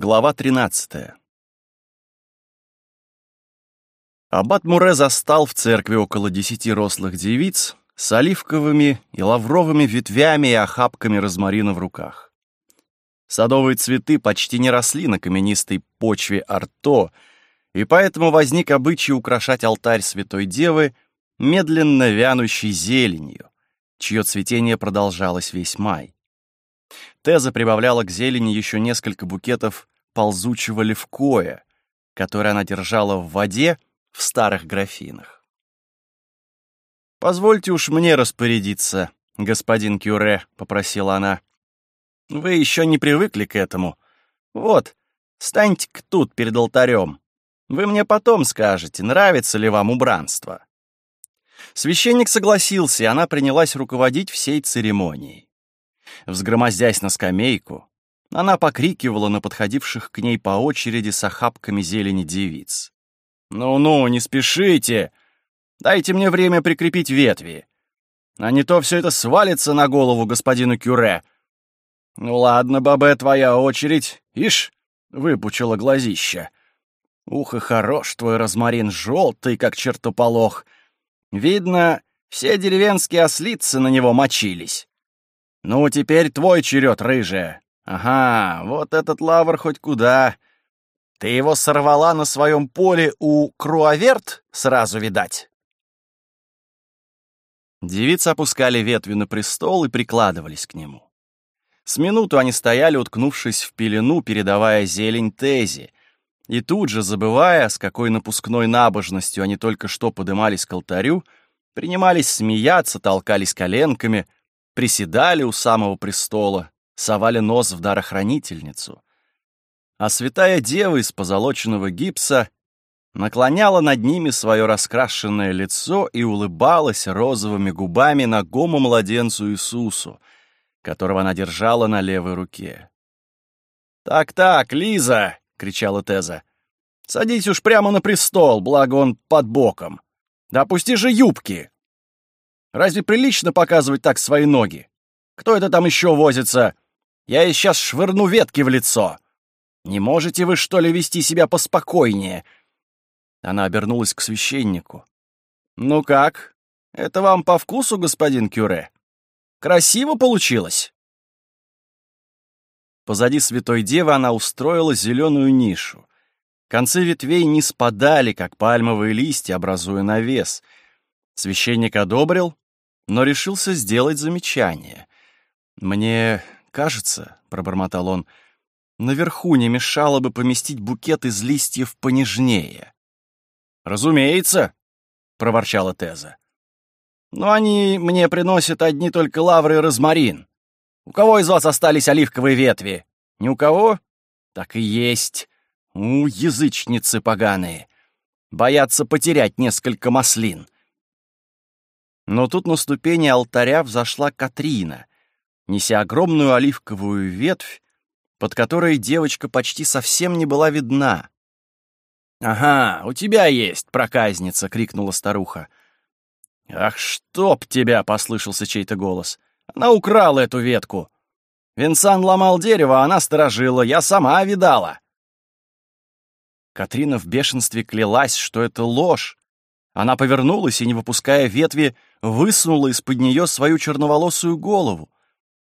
Глава 13. Аббат Муре застал в церкви около десяти рослых девиц с оливковыми и лавровыми ветвями и охапками розмарина в руках. Садовые цветы почти не росли на каменистой почве арто, и поэтому возник обычай украшать алтарь Святой Девы медленно вянущей зеленью, чье цветение продолжалось весь май. Теза прибавляла к зелени еще несколько букетов ползучего левкоя, который она держала в воде в старых графинах. «Позвольте уж мне распорядиться, господин Кюре», — попросила она. «Вы еще не привыкли к этому. Вот, станьте-ка тут перед алтарем. Вы мне потом скажете, нравится ли вам убранство». Священник согласился, и она принялась руководить всей церемонией. Взгромоздясь на скамейку, она покрикивала на подходивших к ней по очереди с охапками зелени девиц. «Ну-ну, не спешите! Дайте мне время прикрепить ветви. А не то все это свалится на голову господину Кюре. Ну ладно, бабе, твоя очередь. Ишь, выпучила глазища. Ух и хорош твой розмарин, желтый, как чертополох. Видно, все деревенские ослицы на него мочились. «Ну, теперь твой черед, рыжая. Ага, вот этот лавр хоть куда. Ты его сорвала на своем поле у Круаверт, сразу видать». Девицы опускали ветви на престол и прикладывались к нему. С минуту они стояли, уткнувшись в пелену, передавая зелень Тези, и тут же, забывая, с какой напускной набожностью они только что подымались к алтарю, принимались смеяться, толкались коленками — приседали у самого престола, совали нос в дарохранительницу. А святая дева из позолоченного гипса наклоняла над ними свое раскрашенное лицо и улыбалась розовыми губами нагому младенцу Иисусу, которого она держала на левой руке. «Так-так, Лиза!» — кричала Теза. «Садись уж прямо на престол, благо он под боком. Да опусти же юбки!» Разве прилично показывать так свои ноги? Кто это там еще возится? Я ей сейчас швырну ветки в лицо. Не можете вы, что ли, вести себя поспокойнее?» Она обернулась к священнику. «Ну как? Это вам по вкусу, господин Кюре? Красиво получилось?» Позади святой девы она устроила зеленую нишу. Концы ветвей не спадали, как пальмовые листья, образуя навес — Священник одобрил, но решился сделать замечание. «Мне кажется», — пробормотал он, — «наверху не мешало бы поместить букет из листьев понежнее». «Разумеется», — проворчала Теза. «Но они мне приносят одни только лавры и розмарин. У кого из вас остались оливковые ветви? Ни у кого? Так и есть. У, язычницы поганые. Боятся потерять несколько маслин». Но тут на ступени алтаря взошла Катрина, неся огромную оливковую ветвь, под которой девочка почти совсем не была видна. «Ага, у тебя есть, проказница!» — крикнула старуха. «Ах, чтоб тебя!» — послышался чей-то голос. «Она украла эту ветку. Винсан ломал дерево, а она сторожила. Я сама видала!» Катрина в бешенстве клялась, что это ложь, она повернулась и, не выпуская ветви, высунула из-под нее свою черноволосую голову.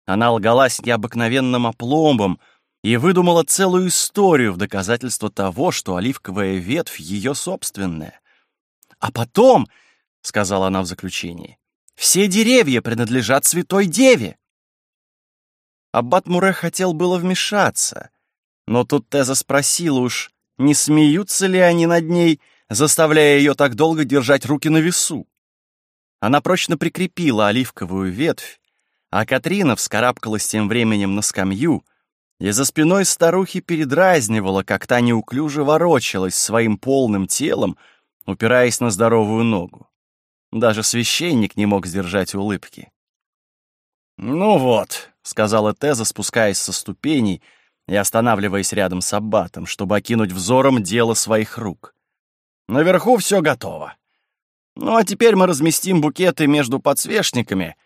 Она лгалась необыкновенным опломбом и выдумала целую историю в доказательство того, что оливковая ветвь — ее собственная. «А потом», — сказала она в заключении, — «все деревья принадлежат святой деве». Аббат Муре хотел было вмешаться, но тут Теза спросила уж, не смеются ли они над ней, — заставляя ее так долго держать руки на весу. Она прочно прикрепила оливковую ветвь, а Катрина вскарабкалась тем временем на скамью и за спиной старухи передразнивала, как та неуклюже ворочалась своим полным телом, упираясь на здоровую ногу. Даже священник не мог сдержать улыбки. «Ну вот», — сказала Теза, спускаясь со ступеней и останавливаясь рядом с аббатом, чтобы окинуть взором дело своих рук. Наверху все готово. Ну а теперь мы разместим букеты между подсвечниками.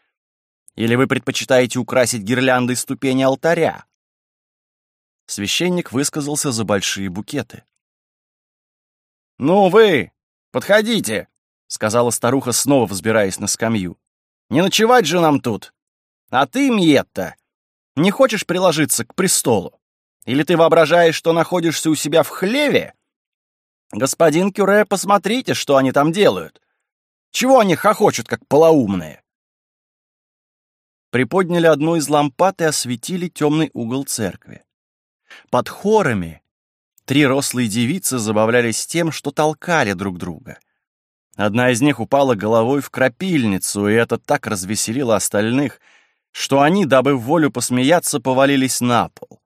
Или вы предпочитаете украсить гирляндой ступени алтаря? священник высказался за большие букеты. «Ну вы, подходите!» — сказала старуха, снова взбираясь на скамью. «Не ночевать же нам тут! А ты, Мьетта, не хочешь приложиться к престолу? Или ты воображаешь, что находишься у себя в хлеве? Господин Кюре, посмотрите, что они там делают. Чего они хохочут, как полоумные?» Приподняли одну из лампад и осветили темный угол церкви. Под хорами три рослые девицы забавлялись тем, что толкали друг друга. Одна из них упала головой в крапильницу, и это так развеселило остальных, что они, дабы в волю посмеяться, повалились на пол.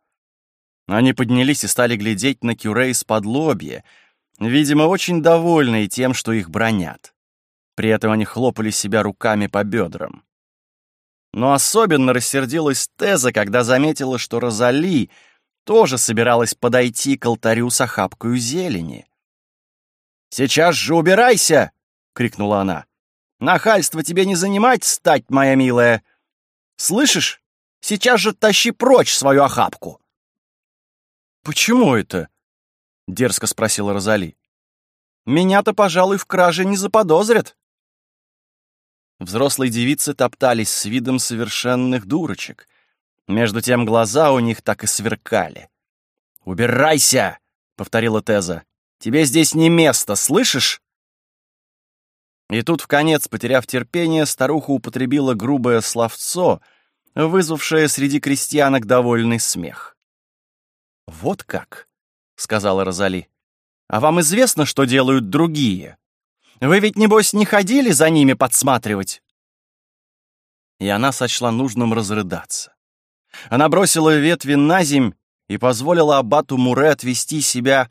Они поднялись и стали глядеть на Кюре из-под лобья, видимо, очень довольные тем, что их бронят. При этом они хлопали себя руками по бедрам. Но особенно рассердилась Теза, когда заметила, что Розали тоже собиралась подойти к алтарю с охапкою зелени. «Сейчас же убирайся!» — крикнула она. «Нахальство тебе не занимать, стать, моя милая! Слышишь? Сейчас же тащи прочь свою охапку!» «Почему это?» — дерзко спросила Розали. «Меня-то, пожалуй, в краже не заподозрят». Взрослые девицы топтались с видом совершенных дурочек. Между тем глаза у них так и сверкали. «Убирайся!» — повторила Теза. «Тебе здесь не место, слышишь?» И тут, в конец, потеряв терпение, старуха употребила грубое словцо, вызвавшее среди крестьянок довольный смех. «Вот как!» — сказала Розали. «А вам известно, что делают другие? Вы ведь, небось, не ходили за ними подсматривать?» И она сочла нужным разрыдаться. Она бросила ветви на земь и позволила аббату Муре отвести себя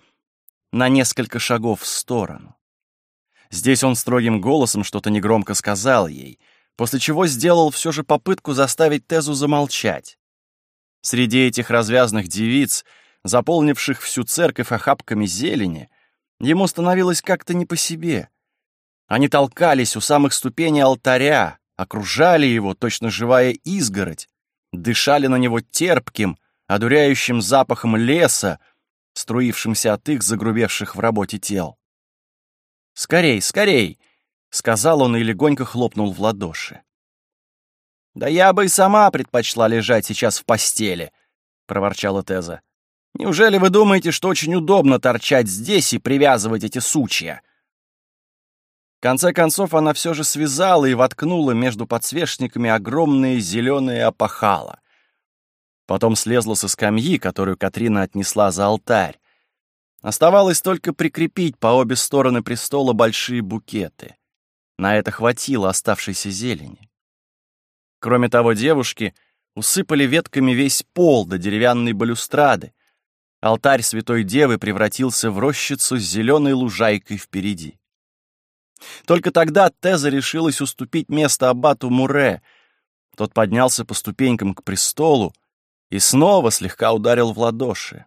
на несколько шагов в сторону. Здесь он строгим голосом что-то негромко сказал ей, после чего сделал все же попытку заставить Тезу замолчать. Среди этих развязных девиц, заполнивших всю церковь охапками зелени, ему становилось как-то не по себе. Они толкались у самых ступеней алтаря, окружали его, точно живая изгородь, дышали на него терпким, одуряющим запахом леса, струившимся от их загрубевших в работе тел. «Скорей, скорей!» — сказал он и легонько хлопнул в ладоши. «Да я бы и сама предпочла лежать сейчас в постели», — проворчала Теза. «Неужели вы думаете, что очень удобно торчать здесь и привязывать эти сучья?» Конце концов, она все же связала и воткнула между подсвечниками огромные зеленые опахала. Потом слезла со скамьи, которую Катрина отнесла за алтарь. Оставалось только прикрепить по обе стороны престола большие букеты. На это хватило оставшейся зелени. Кроме того, девушки усыпали ветками весь пол до деревянной балюстрады. Алтарь Святой Девы превратился в рощицу с зеленой лужайкой впереди. Только тогда Теза решилась уступить место аббату Муре. Тот поднялся по ступенькам к престолу и снова слегка ударил в ладоши.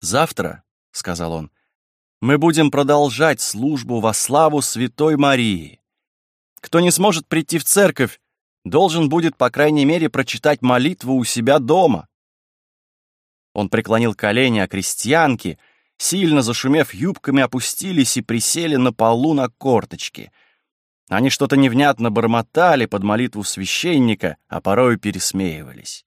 «Завтра», — сказал он, — «мы будем продолжать службу во славу Святой Марии. Кто не сможет прийти в церковь, должен будет, по крайней мере, прочитать молитву у себя дома». Он преклонил колени, а крестьянки — сильно зашумев юбками, опустились и присели на полу на корточки. Они что-то невнятно бормотали под молитву священника, а порою пересмеивались.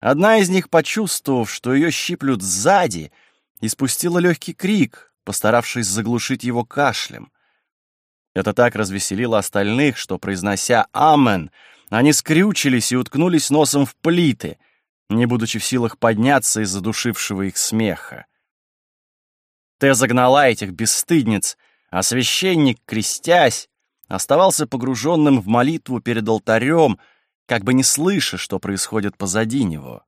Одна из них, почувствовав, что ее щиплют сзади, испустила легкий крик, постаравшись заглушить его кашлем. Это так развеселило остальных, что, произнося «Амен», они скрючились и уткнулись носом в плиты, не будучи в силах подняться из-за душившего их смеха. Ты загнала этих бесстыдниц, а священник, крестясь, оставался погруженным в молитву перед алтарем, как бы не слыша, что происходит позади него.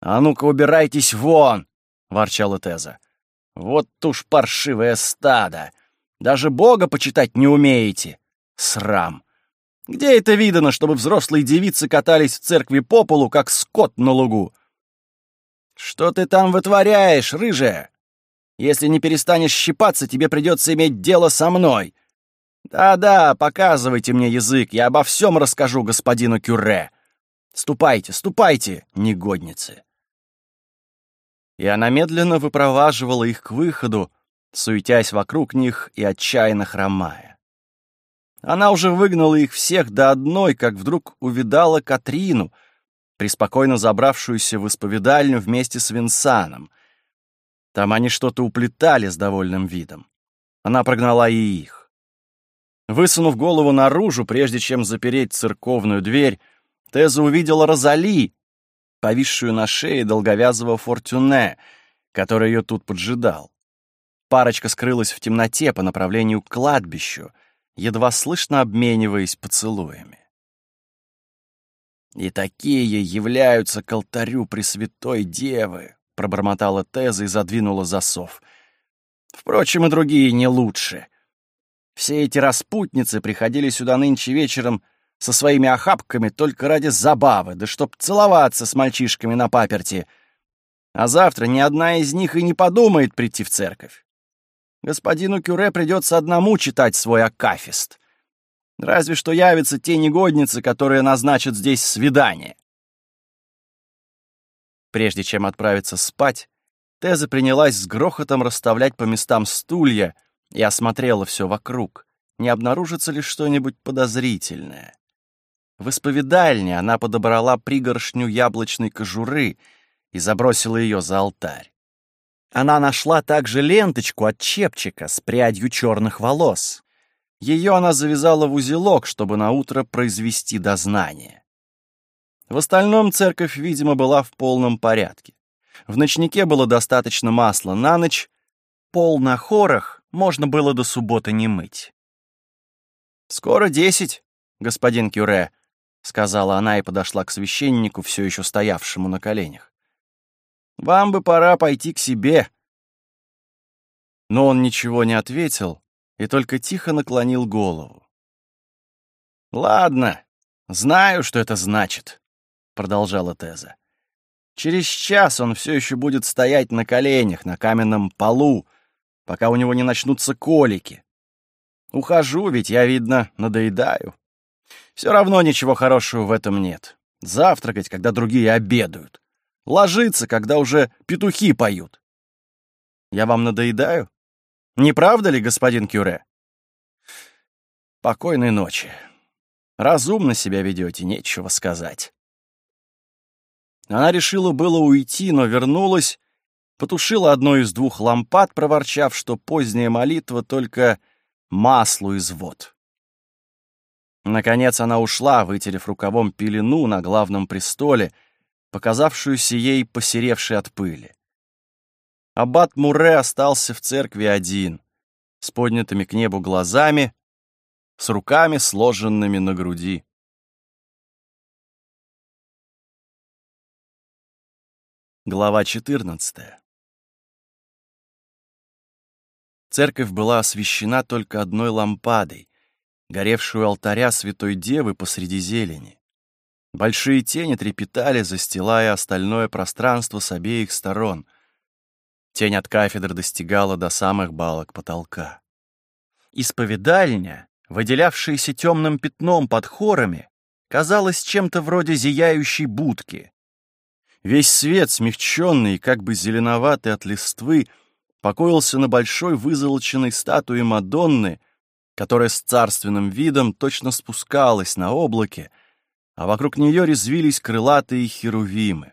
«А ну-ка, убирайтесь вон!» — ворчала Теза. «Вот уж паршивое стадо! Даже Бога почитать не умеете! Срам! Где это видано, чтобы взрослые девицы катались в церкви по полу, как скот на лугу? Что ты там вытворяешь, рыжая?» Если не перестанешь щипаться, тебе придется иметь дело со мной. Да-да, показывайте мне язык, я обо всем расскажу господину Кюре. Ступайте, ступайте, негодницы. и она медленно выпроваживала их к выходу, суетясь вокруг них и отчаянно хромая. Она уже выгнала их всех до одной, как вдруг увидала Катрину, преспокойно забравшуюся в исповедальню вместе с Винсаном. Там они что-то уплетали с довольным видом. Она прогнала и их. Высунув голову наружу, прежде чем запереть церковную дверь, Теза увидела Розали, повисшую на шее долговязого Фортюне, который ее тут поджидал. Парочка скрылась в темноте по направлению к кладбищу, едва слышно обмениваясь поцелуями. «И такие являются к алтарю Пресвятой Девы», — пробормотала Теза и задвинула засов. «Впрочем, и другие не лучше. Все эти распутницы приходили сюда нынче вечером со своими охапками только ради забавы, да чтоб целоваться с мальчишками на паперти. А завтра ни одна из них и не подумает прийти в церковь. Господину Кюре придется одному читать свой акафист. Разве что явятся те негодницы, которые назначат здесь свидание. Прежде чем отправиться спать, Теза принялась с грохотом расставлять по местам стулья и осмотрела все вокруг, не обнаружится ли что-нибудь подозрительное. В исповедальне она подобрала пригоршню яблочной кожуры и забросила ее за алтарь. Она нашла также ленточку от чепчика с прядью черных волос. Ее она завязала в узелок, чтобы наутро произвести дознание. В остальном церковь, видимо, была в полном порядке. В ночнике было достаточно масла на ночь, пол на хорах можно было до субботы не мыть. «Скоро десять, господин Кюре», — сказала она и подошла к священнику, все еще стоявшему на коленях. Вам бы пора пойти к себе». Но он ничего не ответил и только тихо наклонил голову. «Ладно, знаю, что это значит», — продолжала Теза. «Через час он все еще будет стоять на коленях на каменном полу, пока у него не начнутся колики. Ухожу, ведь я, видно, надоедаю. Все равно ничего хорошего в этом нет. Завтракать, когда другие обедают ложиться, когда уже петухи поют. Я вам надоедаю? Не правда ли, господин Кюре? Покойной ночи. Разумно себя ведете, нечего сказать. Она решила было уйти, но вернулась, потушила одну из двух лампад, проворчав, что поздняя молитва только маслу из вод. Наконец она ушла, вытерев рукавом пелену на главном престоле — показавшуюся ей посеревшей от пыли. Аббат Муре остался в церкви один, с поднятыми к небу глазами, с руками, сложенными на груди. Глава 14 Церковь была освещена только одной лампадой, горевшую алтаря Святой Девы посреди зелени. Большие тени трепетали, застилая остальное пространство с обеих сторон. Тень от кафедры достигала до самых балок потолка. Исповедальня, выделявшаяся темным пятном под хорами, казалась чем-то вроде зияющей будки. Весь свет, смягченный как бы зеленоватый от листвы, покоился на большой вызолоченной статуе Мадонны, которая с царственным видом точно спускалась на облаке, а вокруг нее резвились крылатые херувимы.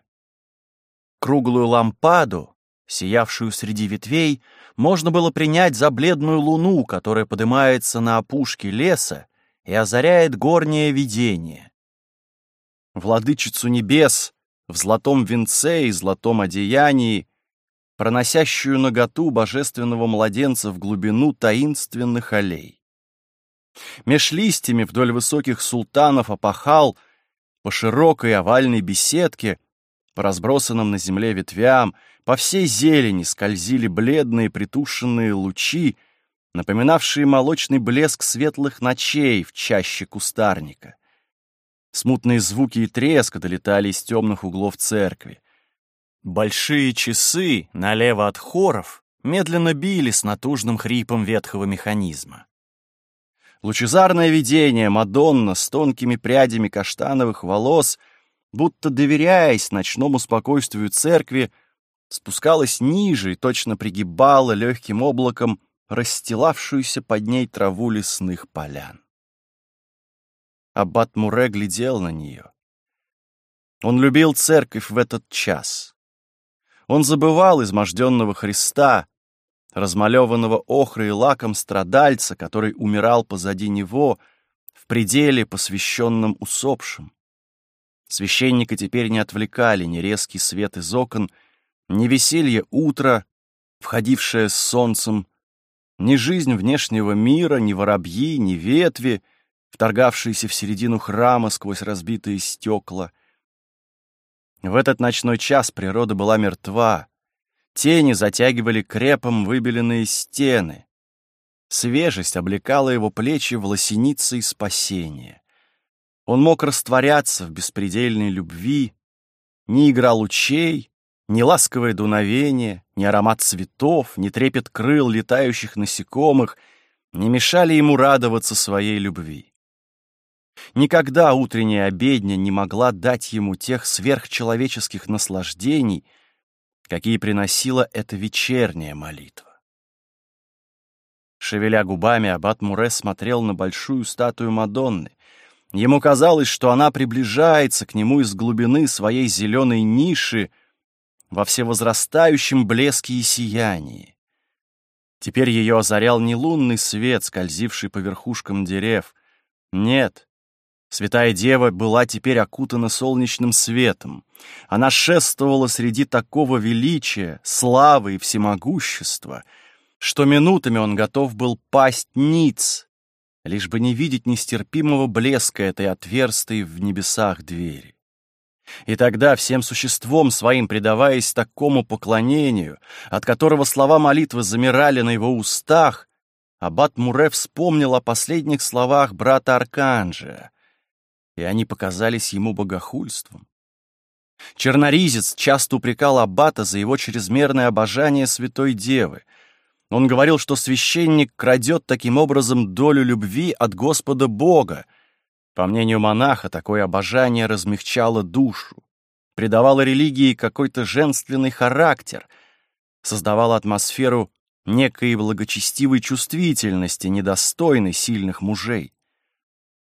Круглую лампаду, сиявшую среди ветвей, можно было принять за бледную луну, которая поднимается на опушке леса и озаряет горнее видение. Владычицу небес в золотом венце и золотом одеянии, проносящую наготу божественного младенца в глубину таинственных аллей. Меж листьями вдоль высоких султанов опахал по широкой овальной беседке, по разбросанным на земле ветвям, по всей зелени скользили бледные притушенные лучи, напоминавшие молочный блеск светлых ночей в чаще кустарника. Смутные звуки и треск долетали из темных углов церкви. Большие часы, налево от хоров, медленно били с натужным хрипом ветхого механизма. Лучезарное видение Мадонна с тонкими прядями каштановых волос, будто доверяясь ночному спокойствию церкви, спускалась ниже и точно пригибала легким облаком расстилавшуюся под ней траву лесных полян. Аббат Муре глядел на нее. Он любил церковь в этот час. Он забывал изможденного Христа, размалеванного охрой и лаком страдальца, который умирал позади него в пределе, посвященном усопшим. Священника теперь не отвлекали ни резкий свет из окон, ни веселье утра, входившее с солнцем, ни жизнь внешнего мира, ни воробьи, ни ветви, вторгавшиеся в середину храма сквозь разбитые стекла. В этот ночной час природа была мертва, Тени затягивали крепом выбеленные стены. Свежесть облекала его плечи в лосинице спасения. Он мог растворяться в беспредельной любви, ни игра лучей, ни ласковое дуновение, ни аромат цветов, ни трепет крыл летающих насекомых не мешали ему радоваться своей любви. Никогда утренняя обедня не могла дать ему тех сверхчеловеческих наслаждений, какие приносила эта вечерняя молитва. Шевеля губами, аббат Муре смотрел на большую статую Мадонны. Ему казалось, что она приближается к нему из глубины своей зеленой ниши во всевозрастающем блеске и сиянии. Теперь ее озарял не лунный свет, скользивший по верхушкам дерев. Нет, Святая Дева была теперь окутана солнечным светом. Она шествовала среди такого величия, славы и всемогущества, что минутами он готов был пасть ниц, лишь бы не видеть нестерпимого блеска этой отверстой в небесах двери. И тогда, всем существом своим предаваясь такому поклонению, от которого слова молитвы замирали на его устах, Аббат Муре вспомнил о последних словах брата Арканджия, и они показались ему богохульством. Черноризец часто упрекал Аббата за его чрезмерное обожание Святой Девы. Он говорил, что священник крадет таким образом долю любви от Господа Бога. По мнению монаха, такое обожание размягчало душу, придавало религии какой-то женственный характер, создавало атмосферу некой благочестивой чувствительности, недостойной сильных мужей.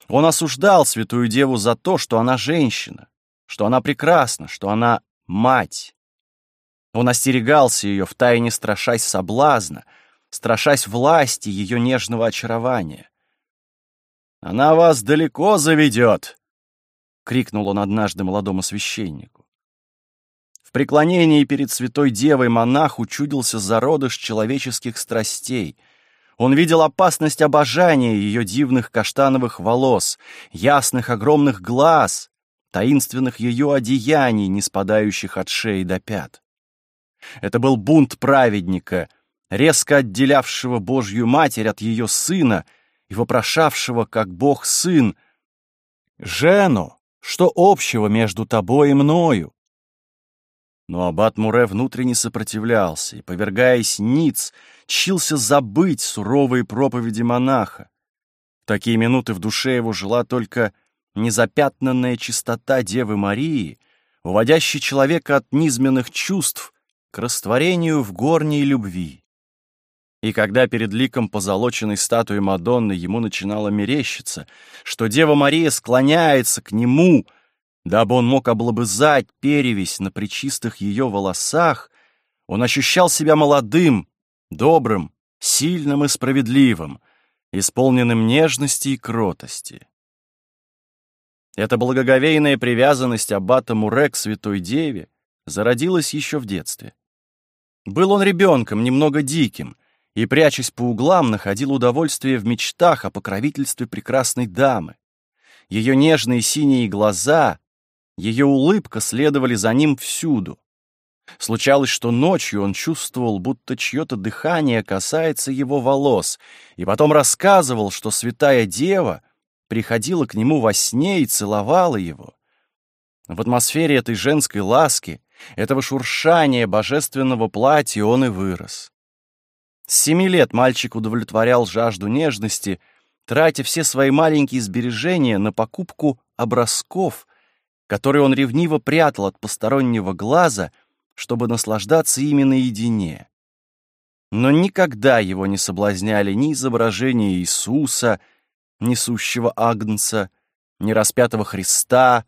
Он осуждал святую деву за то, что она женщина, что она прекрасна, что она мать. Он остерегался ее, втайне страшась соблазна, страшась власти ее нежного очарования. «Она вас далеко заведет!» — крикнул он однажды молодому священнику. В преклонении перед святой девой монах учудился зародыш человеческих страстей — он видел опасность обожания ее дивных каштановых волос, ясных огромных глаз, таинственных ее одеяний, не спадающих от шеи до пят. Это был бунт праведника, резко отделявшего Божью Матерь от ее сына и вопрошавшего, как Бог-сын, «Жену, что общего между тобой и мною?» Но аббат Муре внутренне сопротивлялся и, повергаясь ниц, чился забыть суровые проповеди монаха. В такие минуты в душе его жила только незапятнанная чистота Девы Марии, уводящая человека от низменных чувств к растворению в горней любви. И когда перед ликом позолоченной статуи Мадонны ему начинало мерещиться, что Дева Мария склоняется к нему — Дабы он мог облобызать перевесь на причистых ее волосах, он ощущал себя молодым, добрым, сильным и справедливым, исполненным нежности и кротости. Эта благоговейная привязанность аббата Муре к Святой Деве зародилась еще в детстве. Был он ребенком, немного диким, и, прячась по углам, находил удовольствие в мечтах о покровительстве прекрасной дамы. Ее нежные синие глаза ее улыбка следовали за ним всюду. Случалось, что ночью он чувствовал, будто чье-то дыхание касается его волос, и потом рассказывал, что святая дева приходила к нему во сне и целовала его. В атмосфере этой женской ласки, этого шуршания божественного платья он и вырос. С семи лет мальчик удовлетворял жажду нежности, тратя все свои маленькие сбережения на покупку образков — который он ревниво прятал от постороннего глаза чтобы наслаждаться ими наедине. Но никогда его не соблазняли ни изображения Иисуса, несущего Агнца, ни распятого Христа,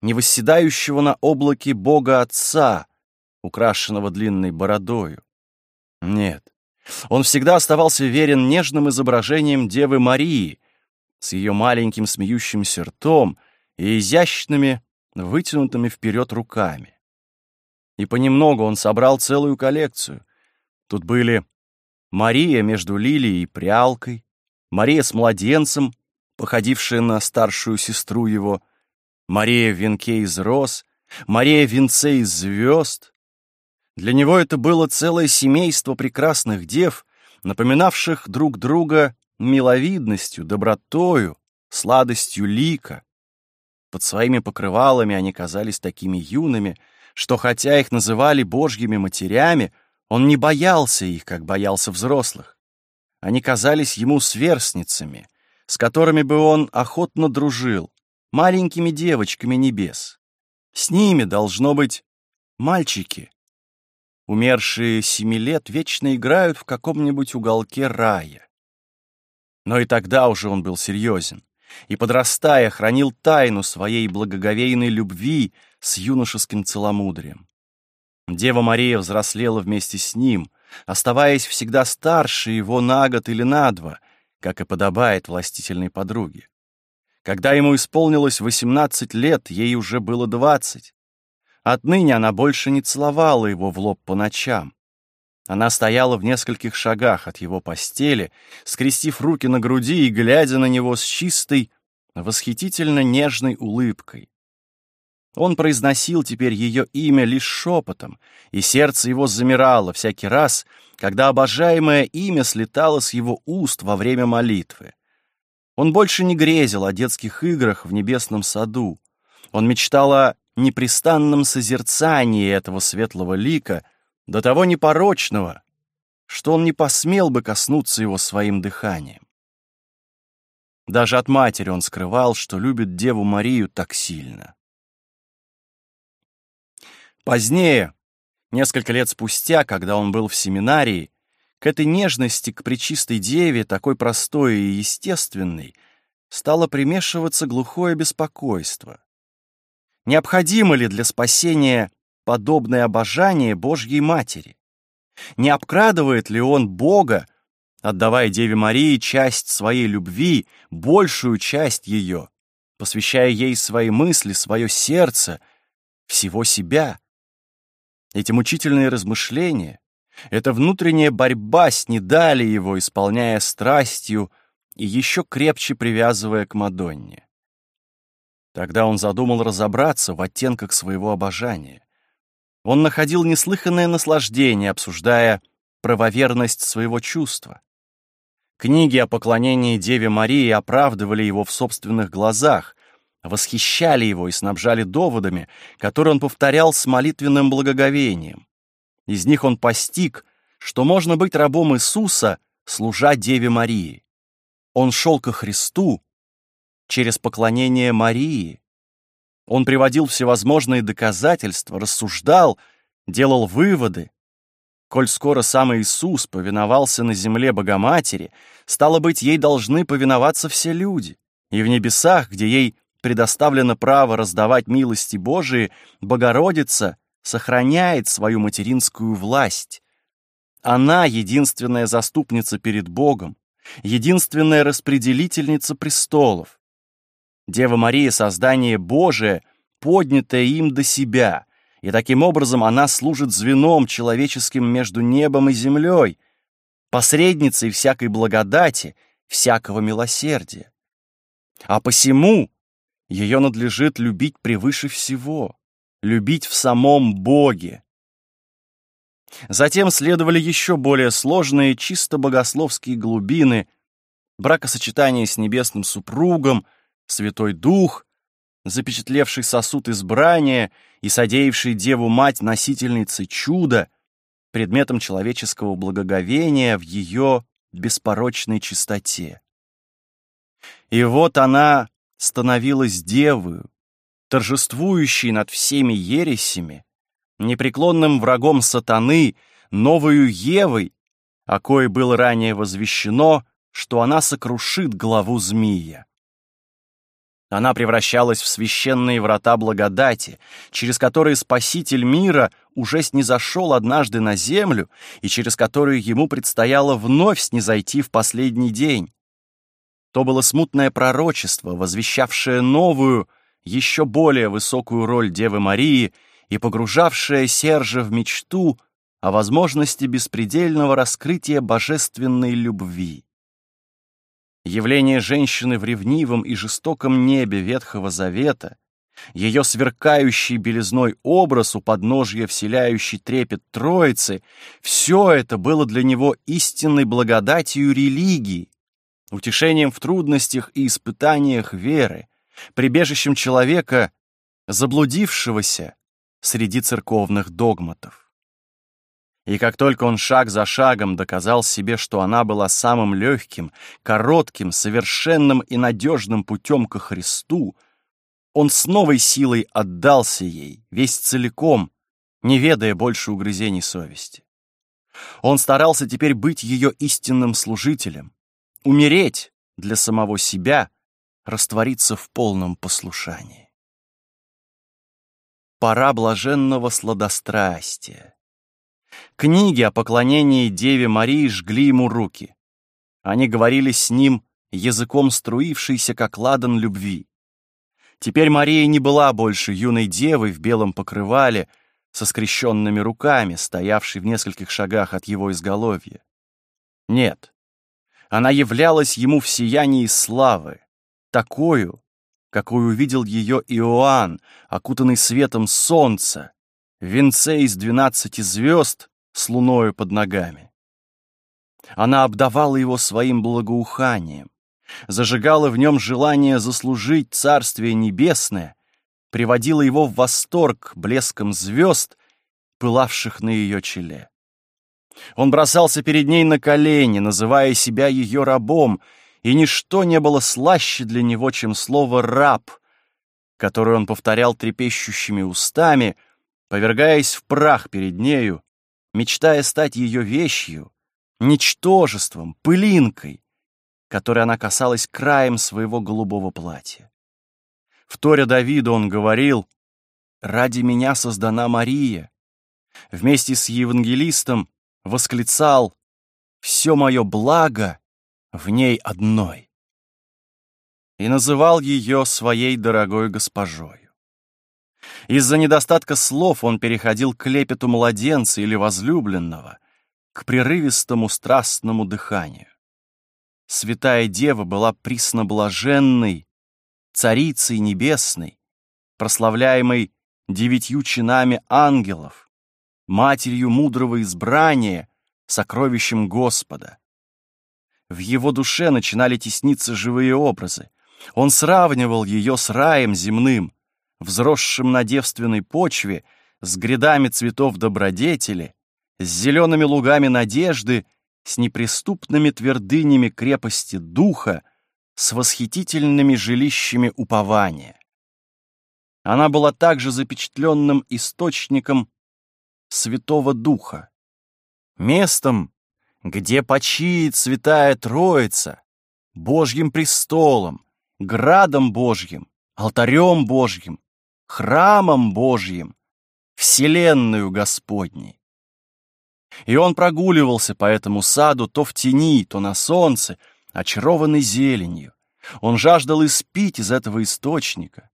ни восседающего на облаке Бога Отца, украшенного длинной бородою. Нет, он всегда оставался верен нежным изображениям Девы Марии с ее маленьким смеющимся ртом и изящными, вытянутыми вперед руками. И понемногу он собрал целую коллекцию. Тут были Мария между лилией и прялкой, Мария с младенцем, походившая на старшую сестру его, Мария в венке из роз, Мария в венце из звезд. Для него это было целое семейство прекрасных дев, напоминавших друг друга миловидностью, добротою, сладостью лика. Под своими покрывалами они казались такими юными, что хотя их называли божьими матерями, он не боялся их, как боялся взрослых. Они казались ему сверстницами, с которыми бы он охотно дружил, маленькими девочками небес. С ними, должно быть, мальчики. Умершие семи лет вечно играют в каком-нибудь уголке рая. Но и тогда уже он был серьезен и, подрастая, хранил тайну своей благоговейной любви с юношеским целомудрием. Дева Мария взрослела вместе с ним, оставаясь всегда старше его на год или на два, как и подобает властительной подруге. Когда ему исполнилось 18 лет, ей уже было 20. Отныне она больше не целовала его в лоб по ночам. Она стояла в нескольких шагах от его постели, скрестив руки на груди и глядя на него с чистой, восхитительно нежной улыбкой. Он произносил теперь ее имя лишь шепотом, и сердце его замирало всякий раз, когда обожаемое имя слетало с его уст во время молитвы. Он больше не грезил о детских играх в небесном саду. Он мечтал о непрестанном созерцании этого светлого лика — до того непорочного, что он не посмел бы коснуться его своим дыханием. Даже от матери он скрывал, что любит Деву Марию так сильно. Позднее, несколько лет спустя, когда он был в семинарии, к этой нежности к пречистой Деве, такой простой и естественной, стало примешиваться глухое беспокойство. Необходимо ли для спасения подобное обожание Божьей Матери? Не обкрадывает ли он Бога, отдавая Деве Марии часть своей любви, большую часть ее, посвящая ей свои мысли, свое сердце, всего себя? Эти мучительные размышления, эта внутренняя борьба с недали его, исполняя страстью и еще крепче привязывая к Мадонне. Тогда он задумал разобраться в оттенках своего обожания. Он находил неслыханное наслаждение, обсуждая правоверность своего чувства. Книги о поклонении Деве Марии оправдывали его в собственных глазах, восхищали его и снабжали доводами, которые он повторял с молитвенным благоговением. Из них он постиг, что можно быть рабом Иисуса, служа Деве Марии. Он шел ко Христу через поклонение Марии, он приводил всевозможные доказательства, рассуждал, делал выводы. Коль скоро сам Иисус повиновался на земле Богоматери, стало быть, ей должны повиноваться все люди. И в небесах, где ей предоставлено право раздавать милости Божии, Богородица сохраняет свою материнскую власть. Она — единственная заступница перед Богом, единственная распределительница престолов. Дева Мария — создание Божие, поднятое им до себя, и таким образом она служит звеном человеческим между небом и землей, посредницей всякой благодати, всякого милосердия. А посему ее надлежит любить превыше всего, любить в самом Боге. Затем следовали еще более сложные чисто богословские глубины, бракосочетание с небесным супругом — Святой Дух, запечатлевший сосуд избрания и содеявший Деву-Мать носительницей чуда, предметом человеческого благоговения в ее беспорочной чистоте. И вот она становилась девою, торжествующей над всеми ересями, непреклонным врагом сатаны, новую Евой, о кое было ранее возвещено, что она сокрушит главу змея. Она превращалась в священные врата благодати, через которые Спаситель мира уже снизошел однажды на землю и через которые ему предстояло вновь снизойти в последний день. То было смутное пророчество, возвещавшее новую, еще более высокую роль Девы Марии и погружавшее Сержа в мечту о возможности беспредельного раскрытия божественной любви. Явление женщины в ревнивом и жестоком небе Ветхого Завета, ее сверкающий белизной образ у подножья вселяющий трепет Троицы, все это было для него истинной благодатью религии, утешением в трудностях и испытаниях веры, прибежищем человека, заблудившегося среди церковных догматов. И как только он шаг за шагом доказал себе, что она была самым легким, коротким, совершенным и надежным путем ко Христу, он с новой силой отдался ей, весь целиком, не ведая больше угрызений совести. Он старался теперь быть ее истинным служителем, умереть для самого себя, раствориться в полном послушании. Пора блаженного сладострастия. Книги о поклонении Деве Марии жгли ему руки. Они говорили с ним языком струившейся, как ладан любви. Теперь Мария не была больше юной девой в белом покрывале, со скрещенными руками, стоявшей в нескольких шагах от его изголовья. Нет, она являлась ему в сиянии славы, такую, какую увидел ее Иоанн, окутанный светом солнца, в венце из двенадцати звезд, с луною под ногами. Она обдавала его своим благоуханием, зажигала в нем желание заслужить Царствие Небесное, приводила его в восторг блеском звезд, пылавших на ее челе. Он бросался перед ней на колени, называя себя ее рабом, и ничто не было слаще для него, чем слово «раб», которое он повторял трепещущими устами, повергаясь в прах перед нею, мечтая стать ее вещью, ничтожеством, пылинкой, которой она касалась краем своего голубого платья. В Торе Давида он говорил «Ради меня создана Мария». Вместе с евангелистом восклицал «Все мое благо в ней одной» и называл ее своей дорогой госпожой. Из-за недостатка слов он переходил к лепету младенца или возлюбленного, к прерывистому страстному дыханию. Святая Дева была присноблаженной, царицей небесной, прославляемой девятью чинами ангелов, матерью мудрого избрания, сокровищем Господа. В его душе начинали тесниться живые образы. Он сравнивал ее с раем земным, взросшим на девственной почве, с грядами цветов добродетели, с зелеными лугами надежды, с неприступными твердынями крепости духа, с восхитительными жилищами упования. Она была также запечатленным источником Святого Духа, местом, где почиет Святая Троица, Божьим престолом, градом Божьим, алтарем Божьим, храмом Божьим, вселенную Господней. И он прогуливался по этому саду то в тени, то на солнце, очарованный зеленью. Он жаждал испить из этого источника.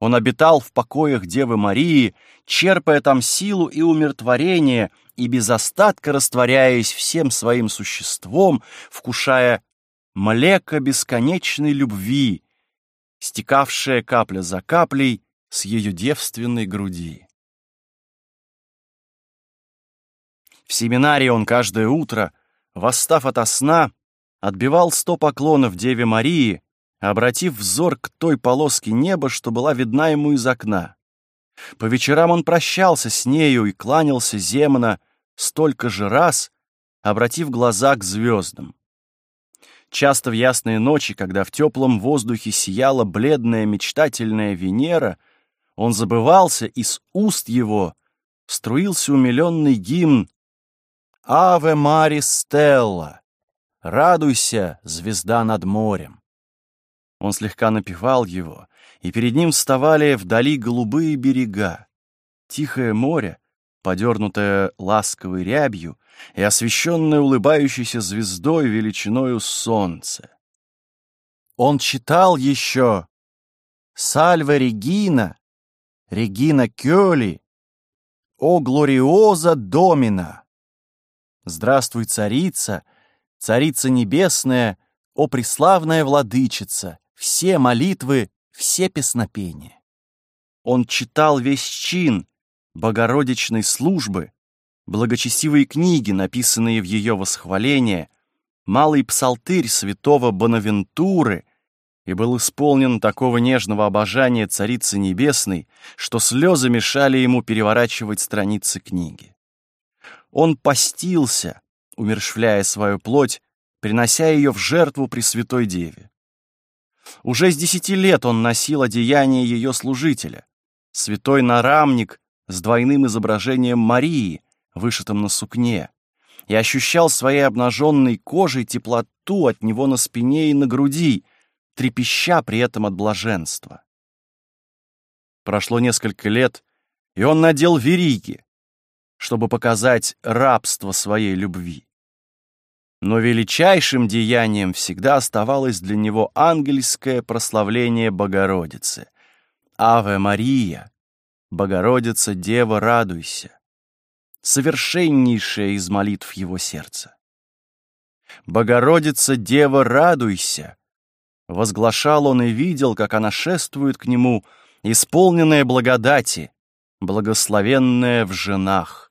Он обитал в покоях Девы Марии, черпая там силу и умиротворение и без остатка растворяясь всем своим существом, вкушая млеко бесконечной любви, стекавшее капля за каплей с ее девственной груди. В семинарии он каждое утро, восстав ото сна, отбивал сто поклонов Деве Марии, обратив взор к той полоске неба, что была видна ему из окна. По вечерам он прощался с нею и кланялся земно столько же раз, обратив глаза к звездам. Часто в ясные ночи, когда в теплом воздухе сияла бледная мечтательная Венера, он забывался, и с уст его струился умиленный гимн «Аве Мари Стелла! Радуйся, звезда над морем!» Он слегка напевал его, и перед ним вставали вдали голубые берега. Тихое море, подернутое ласковой рябью и освещенное улыбающейся звездой величиною солнце. Он читал еще «Сальве Регина», «Регина Кёли», «О глориоза Домина». «Здравствуй, царица, царица небесная, о преславная владычица, все молитвы, все песнопения». Он читал весь чин Богородичной службы, благочестивые книги, написанные в ее восхваление, малый псалтырь святого Бонавентуры и был исполнен такого нежного обожания Царицы Небесной, что слезы мешали ему переворачивать страницы книги. Он постился, умершвляя свою плоть, принося ее в жертву Пресвятой Деве. Уже с десяти лет он носил одеяние ее служителя, святой нарамник с двойным изображением Марии, вышитым на сукне, и ощущал своей обнаженной кожей теплоту от него на спине и на груди, трепеща при этом от блаженства. Прошло несколько лет, и он надел вериги, чтобы показать рабство своей любви. Но величайшим деянием всегда оставалось для него ангельское прославление Богородицы. «Аве Мария! Богородица, Дева, радуйся!» Совершеннейшая из молитв его сердца. «Богородица, Дева, радуйся!» Возглашал он и видел, как она шествует к нему, исполненная благодати, благословенная в женах.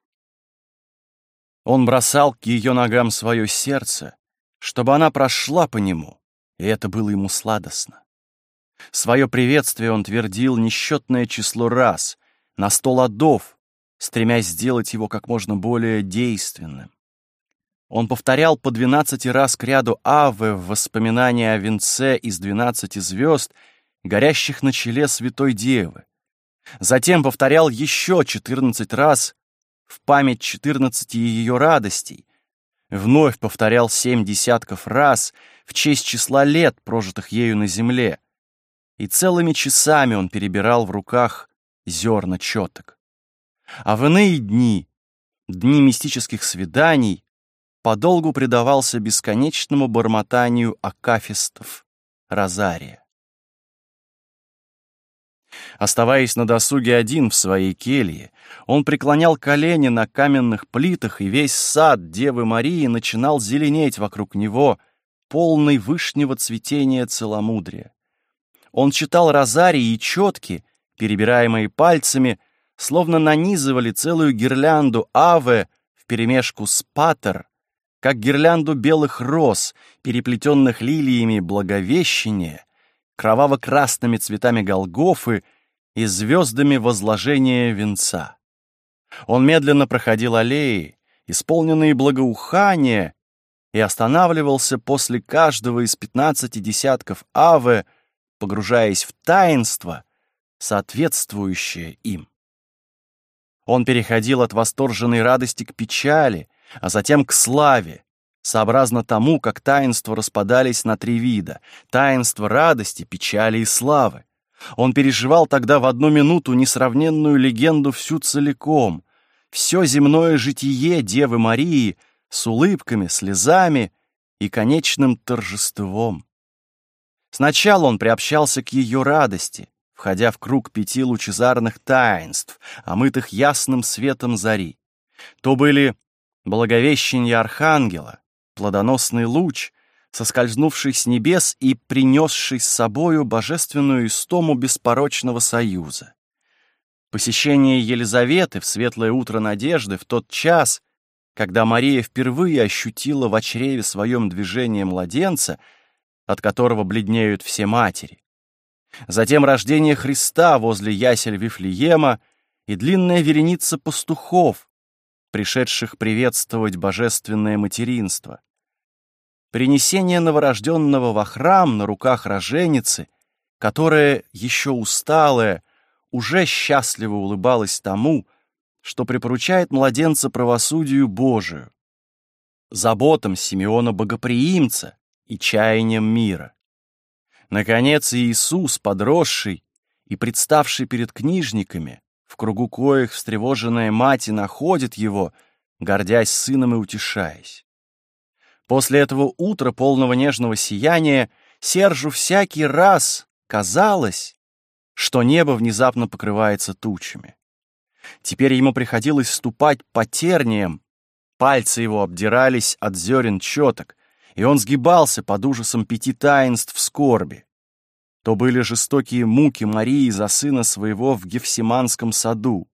Он бросал к ее ногам свое сердце, чтобы она прошла по нему, и это было ему сладостно. Свое приветствие он твердил несчетное число раз, на сто ладов, стремясь сделать его как можно более действенным. Он повторял по двенадцати раз к ряду авы в воспоминания о венце из двенадцати звезд, горящих на челе Святой Девы. Затем повторял еще четырнадцать раз в память четырнадцати ее радостей. Вновь повторял семь десятков раз в честь числа лет, прожитых ею на земле. И целыми часами он перебирал в руках зерна четок. А в иные дни, дни мистических свиданий, подолгу предавался бесконечному бормотанию акафистов Розария. Оставаясь на досуге один в своей келье, он преклонял колени на каменных плитах, и весь сад Девы Марии начинал зеленеть вокруг него, полный вышнего цветения целомудрия. Он читал розарии и четки, перебираемые пальцами, словно нанизывали целую гирлянду аве вперемешку с патер, как гирлянду белых роз, переплетенных лилиями благовещения, кроваво-красными цветами Голгофы и звездами возложения венца. Он медленно проходил аллеи, исполненные благоухания, и останавливался после каждого из пятнадцати десятков аве, погружаясь в таинство, соответствующее им. Он переходил от восторженной радости к печали, а затем к славе, сообразно тому, как таинства распадались на три вида — таинство радости, печали и славы. Он переживал тогда в одну минуту несравненную легенду всю целиком, все земное житие Девы Марии с улыбками, слезами и конечным торжеством. Сначала он приобщался к ее радости, входя в круг пяти лучезарных таинств, омытых ясным светом зари. То были Благовещение Архангела, плодоносный луч, соскользнувший с небес и принесший с собою божественную истому беспорочного союза. Посещение Елизаветы в светлое утро надежды в тот час, когда Мария впервые ощутила в чреве своем движение младенца, от которого бледнеют все матери. Затем рождение Христа возле ясель Вифлеема и длинная вереница пастухов, пришедших приветствовать божественное материнство. Принесение новорожденного во храм на руках роженицы, которая, еще усталая, уже счастливо улыбалась тому, что припоручает младенца правосудию Божию, заботам Симеона Богоприимца и чаяниям мира. Наконец, Иисус, подросший и представший перед книжниками, в кругу коих встревоженная мать и находит его, гордясь сыном и утешаясь. После этого утра, полного нежного сияния, Сержу всякий раз казалось, что небо внезапно покрывается тучами. Теперь ему приходилось ступать по терниям, пальцы его обдирались от зерен четок, и он сгибался под ужасом пяти таинств скорби. То были жестокие муки Марии за сына своего в Гефсиманском саду,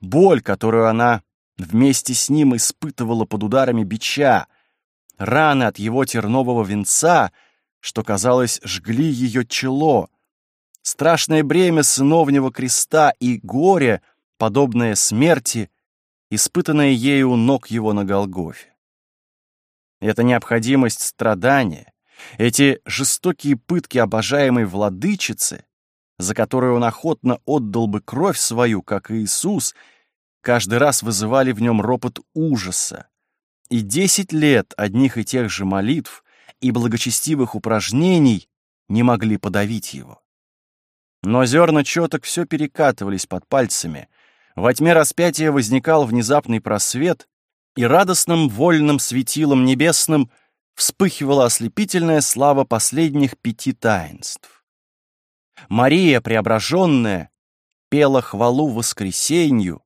боль, которую она вместе с ним испытывала под ударами бича, раны от его тернового венца, что, казалось, жгли ее чело, страшное бремя сыновнего креста и горе, подобное смерти, испытанное ею ног его на Голгофе. Эта необходимость страдания, эти жестокие пытки обожаемой владычицы, за которую он охотно отдал бы кровь свою, как Иисус, каждый раз вызывали в нем ропот ужаса. И десять лет одних и тех же молитв и благочестивых упражнений не могли подавить его. Но зерна четок все перекатывались под пальцами. Во тьме распятия возникал внезапный просвет, и радостным вольным светилом небесным вспыхивала ослепительная слава последних пяти таинств. Мария, преображенная, пела хвалу воскресенью,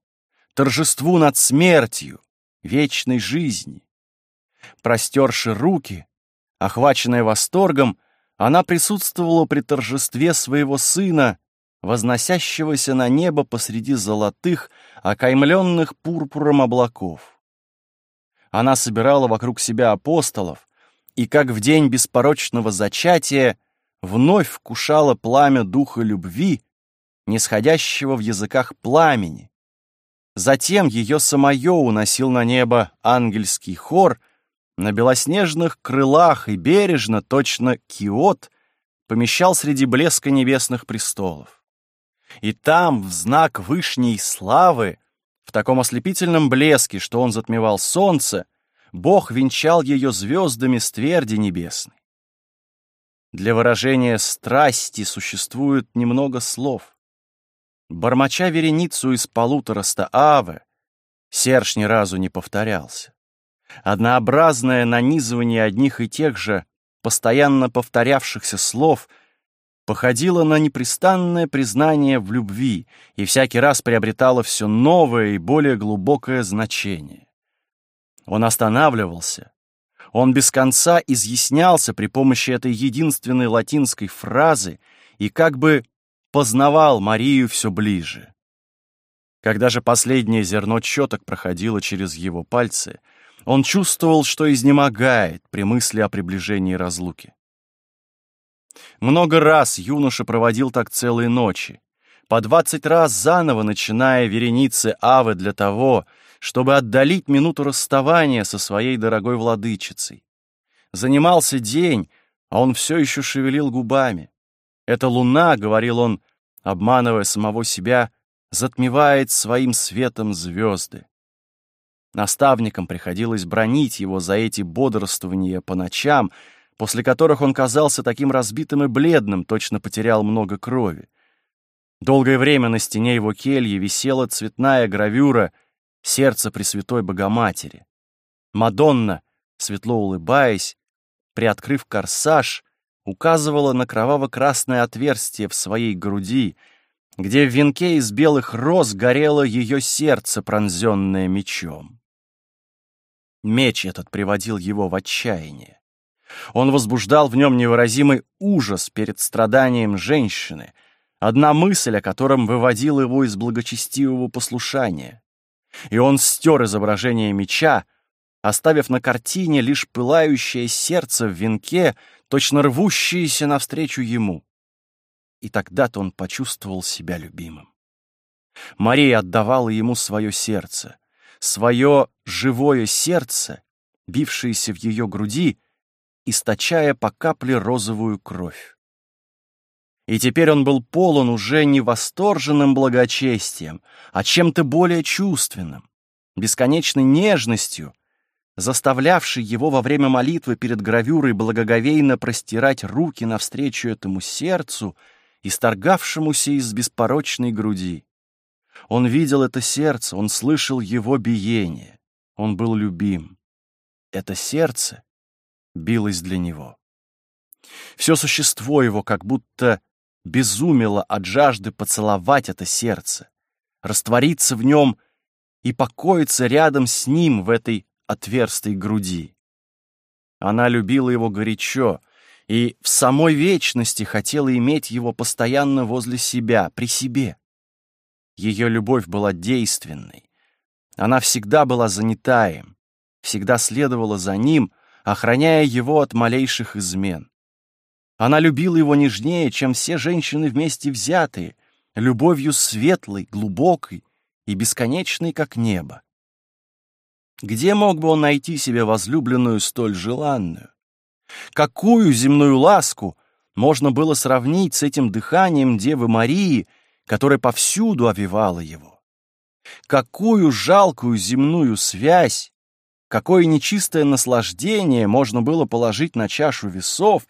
торжеству над смертью, вечной жизни. Простерши руки, охваченная восторгом, она присутствовала при торжестве своего сына, возносящегося на небо посреди золотых, окаймленных пурпуром облаков. Она собирала вокруг себя апостолов, и, как в день беспорочного зачатия, вновь вкушала пламя духа любви, нисходящего в языках пламени. Затем ее самое уносил на небо ангельский хор — на белоснежных крылах и бережно, точно киот, помещал среди блеска небесных престолов. И там, в знак вышней славы, в таком ослепительном блеске, что он затмевал солнце, Бог венчал ее звездами с тверди небесной. Для выражения страсти существует немного слов. Бормоча вереницу из полутораста аве, Серж ни разу не повторялся. Однообразное нанизывание одних и тех же, постоянно повторявшихся слов походило на непрестанное признание в любви и всякий раз приобретало все новое и более глубокое значение. Он останавливался, он без конца изъяснялся при помощи этой единственной латинской фразы и как бы познавал Марию все ближе. Когда же последнее зерно четок проходило через его пальцы — он чувствовал, что изнемогает при мысли о приближении разлуки. Много раз юноша проводил так целые ночи, по двадцать раз заново начиная вереницы Авы для того, чтобы отдалить минуту расставания со своей дорогой владычицей. Занимался день, а он все еще шевелил губами. «Эта луна», — говорил он, обманывая самого себя, затмевает своим светом звезды. Наставникам приходилось бронить его за эти бодрствования по ночам, после которых он казался таким разбитым и бледным, точно потерял много крови. Долгое время на стене его кельи висела цветная гравюра «Сердце Пресвятой Богоматери». Мадонна, светло улыбаясь, приоткрыв корсаж, указывала на кроваво-красное отверстие в своей груди, где в венке из белых роз горело ее сердце, пронзенное мечом. Меч этот приводил его в отчаяние. Он возбуждал в нем невыразимый ужас перед страданием женщины, одна мысль о котором выводила его из благочестивого послушания. И он стер изображение меча, оставив на картине лишь пылающее сердце в венке, точно рвущееся навстречу ему. И тогда-то он почувствовал себя любимым. Мария отдавала ему свое сердце — свое живое сердце, бившееся в ее груди, источая по капле розовую кровь. И теперь он был полон уже не восторженным благочестием, а чем-то более чувственным, бесконечной нежностью, заставлявшей его во время молитвы перед гравюрой благоговейно простирать руки навстречу этому сердцу, исторгавшемуся из беспорочной груди. Он видел это сердце, он слышал его биение, он был любим. Это сердце билось для него. Все существо его как будто безумело от жажды поцеловать это сердце, раствориться в нем и покоиться рядом с ним в этой отверстой груди. Она любила его горячо и в самой вечности хотела иметь его постоянно возле себя, при себе. Ее любовь была действенной. Она всегда была занята им, всегда следовала за ним, охраняя его от малейших измен. Она любила его нежнее, чем все женщины вместе взятые, любовью светлой, глубокой и бесконечной, как небо. Где мог бы он найти себе возлюбленную столь желанную? Какую земную ласку можно было сравнить с этим дыханием Девы Марии, которая повсюду овивала его? Какую жалкую земную связь, какое нечистое наслаждение можно было положить на чашу весов,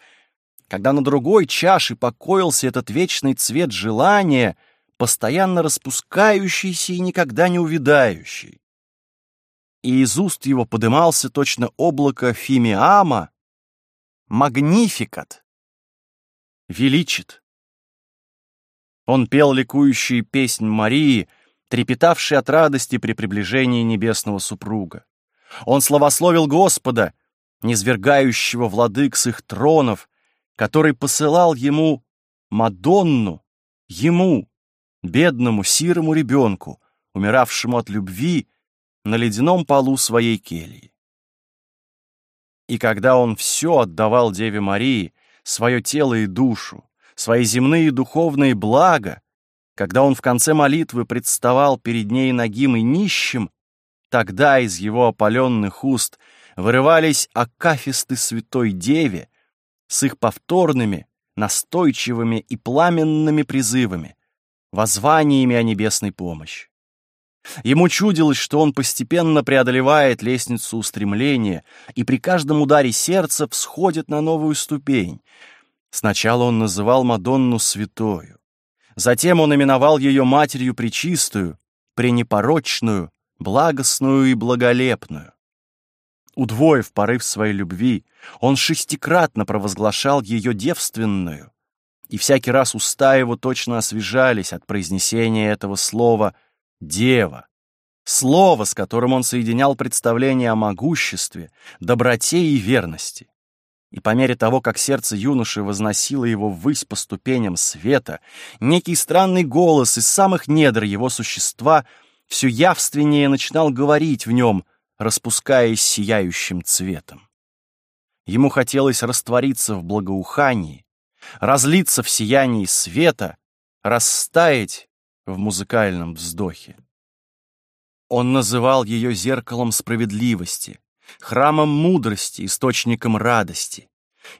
когда на другой чаше покоился этот вечный цвет желания, постоянно распускающийся и никогда не увядающий и из уст его подымался точно облако фимиама, магнификат, величит. Он пел ликующую песнь Марии, трепетавшей от радости при приближении небесного супруга. Он славословил Господа, низвергающего владык с их тронов, который посылал ему Мадонну, ему, бедному сирому ребенку, умиравшему от любви, на ледяном полу своей кельи. И когда он все отдавал Деве Марии, свое тело и душу, свои земные духовные блага, когда он в конце молитвы представал перед ней нагим и нищим, тогда из его опаленных уст вырывались акафисты святой Деве с их повторными, настойчивыми и пламенными призывами, воззваниями о небесной помощи. Ему чудилось, что он постепенно преодолевает лестницу устремления и при каждом ударе сердца всходит на новую ступень. Сначала он называл Мадонну святою. Затем он именовал ее матерью пречистую, пренепорочную, благостную и благолепную. Удвоив порыв своей любви, он шестикратно провозглашал ее девственную, и всякий раз уста его точно освежались от произнесения этого слова — Дева. Слово, с которым он соединял представление о могуществе, доброте и верности. И по мере того, как сердце юноши возносило его ввысь по ступеням света, некий странный голос из самых недр его существа все явственнее начинал говорить в нем, распускаясь сияющим цветом. Ему хотелось раствориться в благоухании, разлиться в сиянии света, растаять в музыкальном вздохе. Он называл ее зеркалом справедливости, храмом мудрости, источником радости,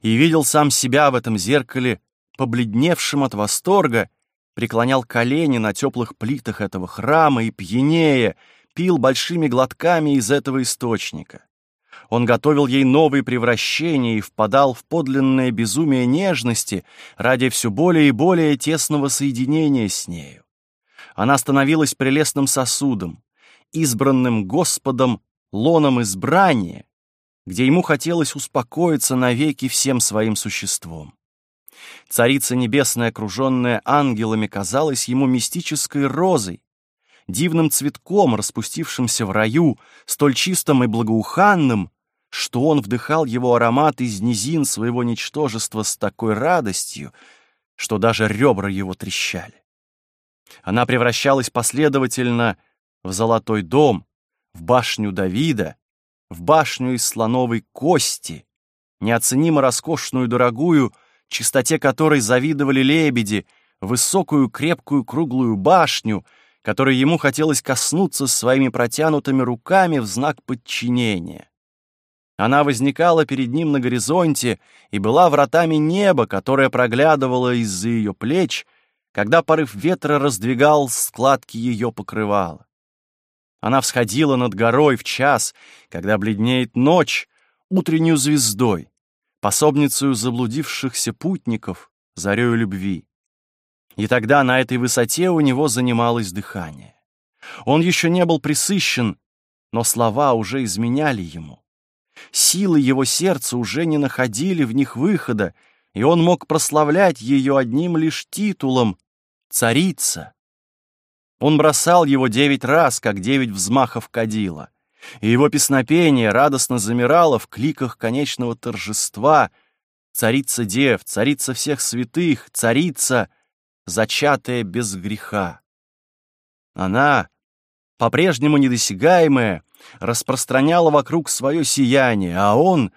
и видел сам себя в этом зеркале, побледневшим от восторга, преклонял колени на теплых плитах этого храма и, пьянее, пил большими глотками из этого источника. Он готовил ей новые превращения и впадал в подлинное безумие нежности ради все более и более тесного соединения с нею она становилась прелестным сосудом, избранным Господом лоном избрания, где ему хотелось успокоиться навеки всем своим существом. Царица Небесная, окруженная ангелами, казалась ему мистической розой, дивным цветком, распустившимся в раю, столь чистым и благоуханным, что он вдыхал его аромат из низин своего ничтожества с такой радостью, что даже ребра его трещали. Она превращалась последовательно в золотой дом, в башню Давида, в башню из слоновой кости, неоценимо роскошную дорогую, чистоте которой завидовали лебеди, высокую крепкую круглую башню, которой ему хотелось коснуться своими протянутыми руками в знак подчинения. Она возникала перед ним на горизонте и была вратами неба, которое проглядывало из-за ее плеч, когда порыв ветра раздвигал складки ее покрывала. Она всходила над горой в час, когда бледнеет ночь, утреннюю звездой, пособницею заблудившихся путников, зарею любви. И тогда на этой высоте у него занималось дыхание. Он еще не был присыщен, но слова уже изменяли ему. Силы его сердца уже не находили в них выхода, и он мог прославлять ее одним лишь титулом «царица». Он бросал его девять раз, как девять взмахов кадила, и его песнопение радостно замирало в кликах конечного торжества «Царица дев, царица всех святых, царица, зачатая без греха». Она, по-прежнему недосягаемая, распространяла вокруг свое сияние, а он,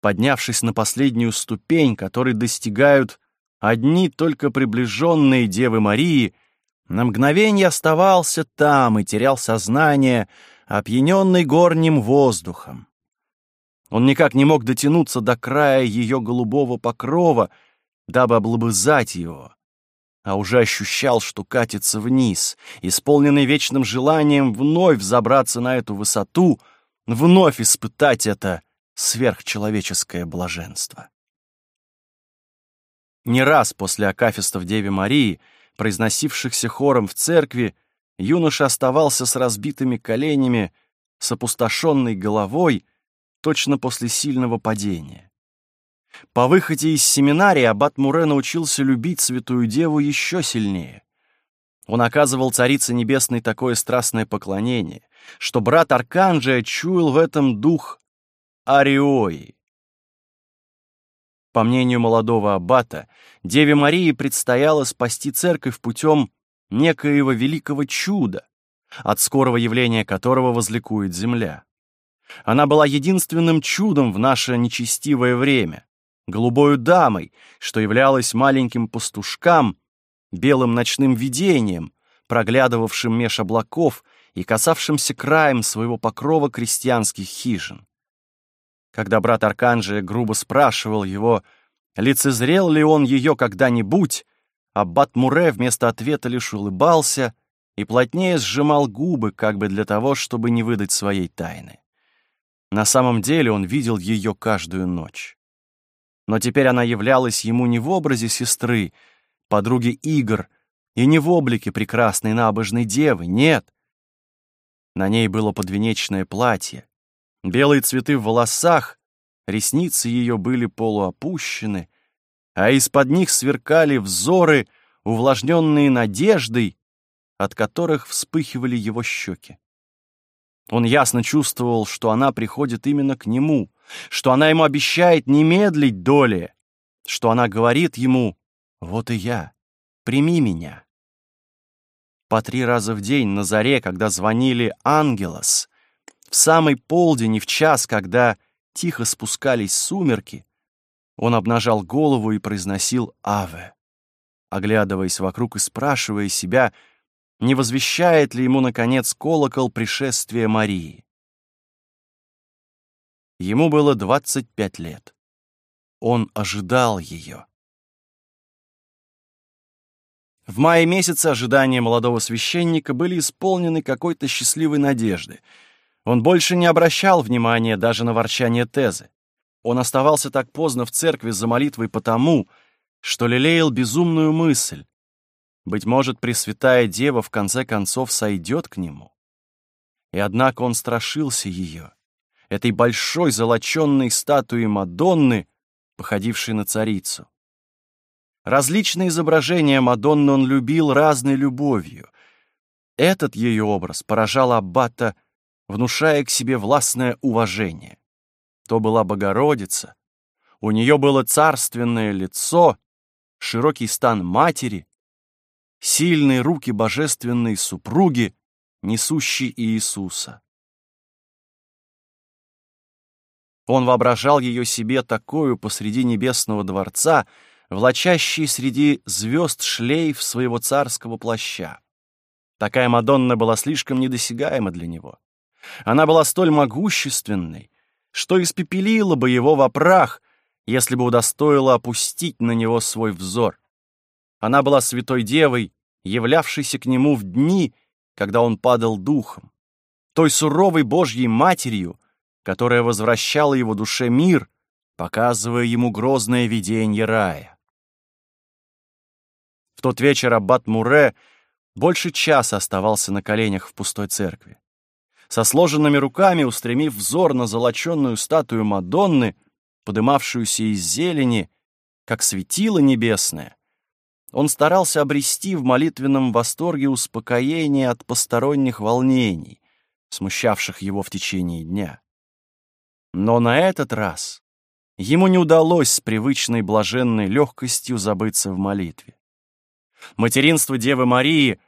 поднявшись на последнюю ступень, которой достигают одни только приближенные Девы Марии, на мгновение оставался там и терял сознание, опьяненный горним воздухом. Он никак не мог дотянуться до края ее голубого покрова, дабы облобызать его, а уже ощущал, что катится вниз, исполненный вечным желанием вновь взобраться на эту высоту, вновь испытать это сверхчеловеческое блаженство. Не раз после акафистов Деве Марии, произносившихся хором в церкви, юноша оставался с разбитыми коленями, с опустошенной головой, точно после сильного падения. По выходе из семинарии аббат Муре научился любить святую деву еще сильнее. Он оказывал Царице Небесной такое страстное поклонение, что брат Арканджия чуял в этом дух Ариои. По мнению молодого аббата, Деве Марии предстояло спасти церковь путем некоего великого чуда, от скорого явления которого возликует земля. Она была единственным чудом в наше нечестивое время, голубою дамой, что являлось маленьким пастушкам, белым ночным видением, проглядывавшим меж облаков и касавшимся краем своего покрова крестьянских хижин. Когда брат Арканджия грубо спрашивал его, лицезрел ли он ее когда-нибудь, аббат Муре вместо ответа лишь улыбался и плотнее сжимал губы, как бы для того, чтобы не выдать своей тайны. На самом деле он видел ее каждую ночь. Но теперь она являлась ему не в образе сестры, подруги Игр, и не в облике прекрасной набожной девы, нет. На ней было подвенечное платье, белые цветы в волосах, ресницы ее были полуопущены, а из-под них сверкали взоры, увлажненные надеждой, от которых вспыхивали его щеки. Он ясно чувствовал, что она приходит именно к нему, что она ему обещает не медлить доли, что она говорит ему «Вот и я, прими меня». По три раза в день на заре, когда звонили «Ангелос», в самый полдень и в час, когда тихо спускались сумерки, он обнажал голову и произносил «Аве», оглядываясь вокруг и спрашивая себя, не возвещает ли ему, наконец, колокол пришествия Марии. Ему было 25 лет. Он ожидал ее. В мае месяце ожидания молодого священника были исполнены какой-то счастливой надежды. Он больше не обращал внимания даже на ворчание Тезы. Он оставался так поздно в церкви за молитвой потому, что лелеял безумную мысль. Быть может, Пресвятая Дева в конце концов сойдет к нему. И однако он страшился ее этой большой золоченной статуи Мадонны, походившей на царицу. Различные изображения Мадонны он любил разной любовью. Этот ее образ поражал Аббата, внушая к себе властное уважение. То была Богородица, у нее было царственное лицо, широкий стан матери, сильные руки божественной супруги, несущей Иисуса. Он воображал ее себе такую посреди небесного дворца, влачащей среди звезд шлейф своего царского плаща. Такая Мадонна была слишком недосягаема для него. Она была столь могущественной, что испепелило бы его во прах, если бы удостоило опустить на него свой взор. Она была святой девой, являвшейся к нему в дни, когда он падал духом, той суровой Божьей матерью, которая возвращала его душе мир, показывая ему грозное видение рая. В тот вечер аббат Муре больше часа оставался на коленях в пустой церкви. Со сложенными руками, устремив взор на золоченную статую Мадонны, подымавшуюся из зелени, как светило небесное, он старался обрести в молитвенном восторге успокоение от посторонних волнений, смущавших его в течение дня. Но на этот раз ему не удалось с привычной блаженной легкостью забыться в молитве. Материнство Девы Марии,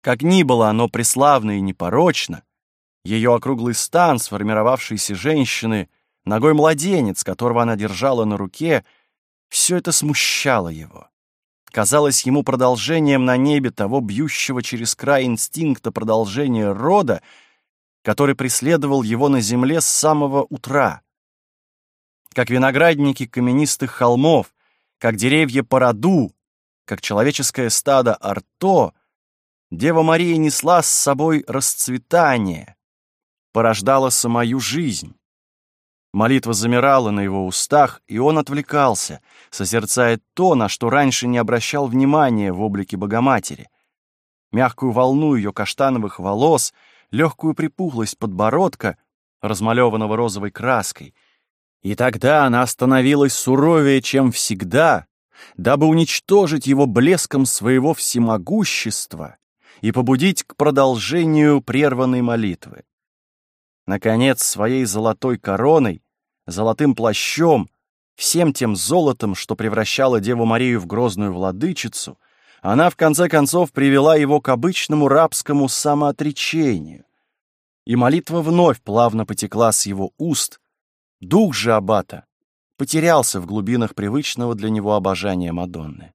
как ни было оно преславно и непорочно, ее округлый стан, сформировавшейся женщины, ногой младенец, которого она держала на руке, все это смущало его. Казалось ему продолжением на небе того бьющего через край инстинкта продолжения рода, который преследовал его на земле с самого утра. Как виноградники каменистых холмов, как деревья по роду, как человеческое стадо арто, Дева Мария несла с собой расцветание, порождала самую жизнь. Молитва замирала на его устах, и он отвлекался, созерцая то, на что раньше не обращал внимания в облике Богоматери. Мягкую волну ее каштановых волос, легкую припухлость подбородка, размалеванного розовой краской. И тогда она становилась суровее, чем всегда, дабы уничтожить его блеском своего всемогущества и побудить к продолжению прерванной молитвы. Наконец, своей золотой короной, золотым плащом, всем тем золотом, что превращало Деву Марию в грозную владычицу, она в конце концов привела его к обычному рабскому самоотречению. И молитва вновь плавно потекла с его уст. Дух же аббата потерялся в глубинах привычного для него обожания Мадонны.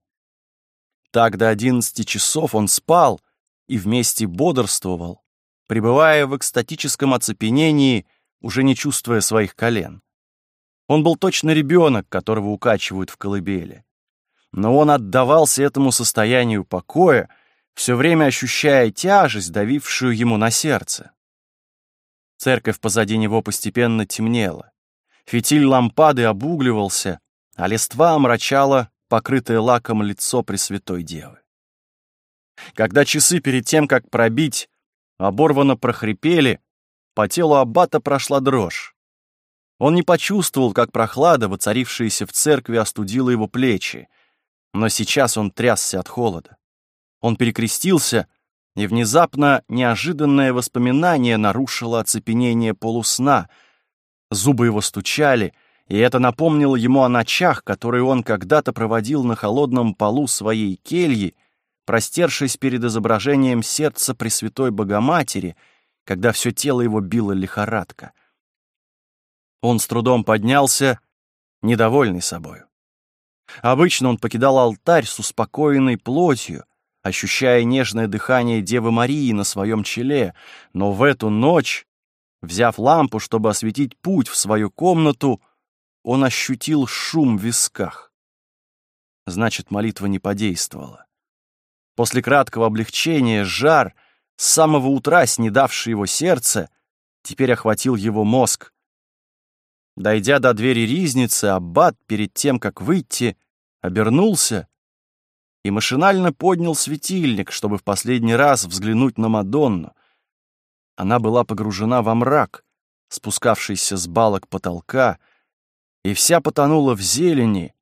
Так до одиннадцати часов он спал и вместе бодрствовал, пребывая в экстатическом оцепенении, уже не чувствуя своих колен. Он был точно ребенок, которого укачивают в колыбели. Но он отдавался этому состоянию покоя, все время ощущая тяжесть, давившую ему на сердце. Церковь позади него постепенно темнела. Фитиль лампады обугливался, а листва омрачала покрытое лаком лицо Пресвятой Девы. Когда часы перед тем, как пробить, оборвано прохрипели, по телу аббата прошла дрожь. Он не почувствовал, как прохлада, воцарившаяся в церкви, остудила его плечи, но сейчас он трясся от холода. Он перекрестился, и внезапно неожиданное воспоминание нарушило оцепенение полусна. Зубы его стучали, и это напомнило ему о ночах, которые он когда-то проводил на холодном полу своей кельи, простершись перед изображением сердца Пресвятой Богоматери, когда все тело его било лихорадка. Он с трудом поднялся, недовольный собою. Обычно он покидал алтарь с успокоенной плотью, ощущая нежное дыхание Девы Марии на своем челе, но в эту ночь, взяв лампу, чтобы осветить путь в свою комнату, он ощутил шум в висках. Значит, молитва не подействовала. После краткого облегчения жар, с самого утра снедавший его сердце, теперь охватил его мозг. Дойдя до двери ризницы, аббат, перед тем, как выйти, обернулся и машинально поднял светильник, чтобы в последний раз взглянуть на Мадонну. Она была погружена во мрак, спускавшийся с балок потолка, и вся потонула в зелени,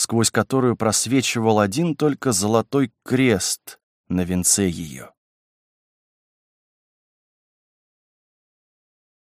сквозь которую просвечивал один только золотой крест на венце ее.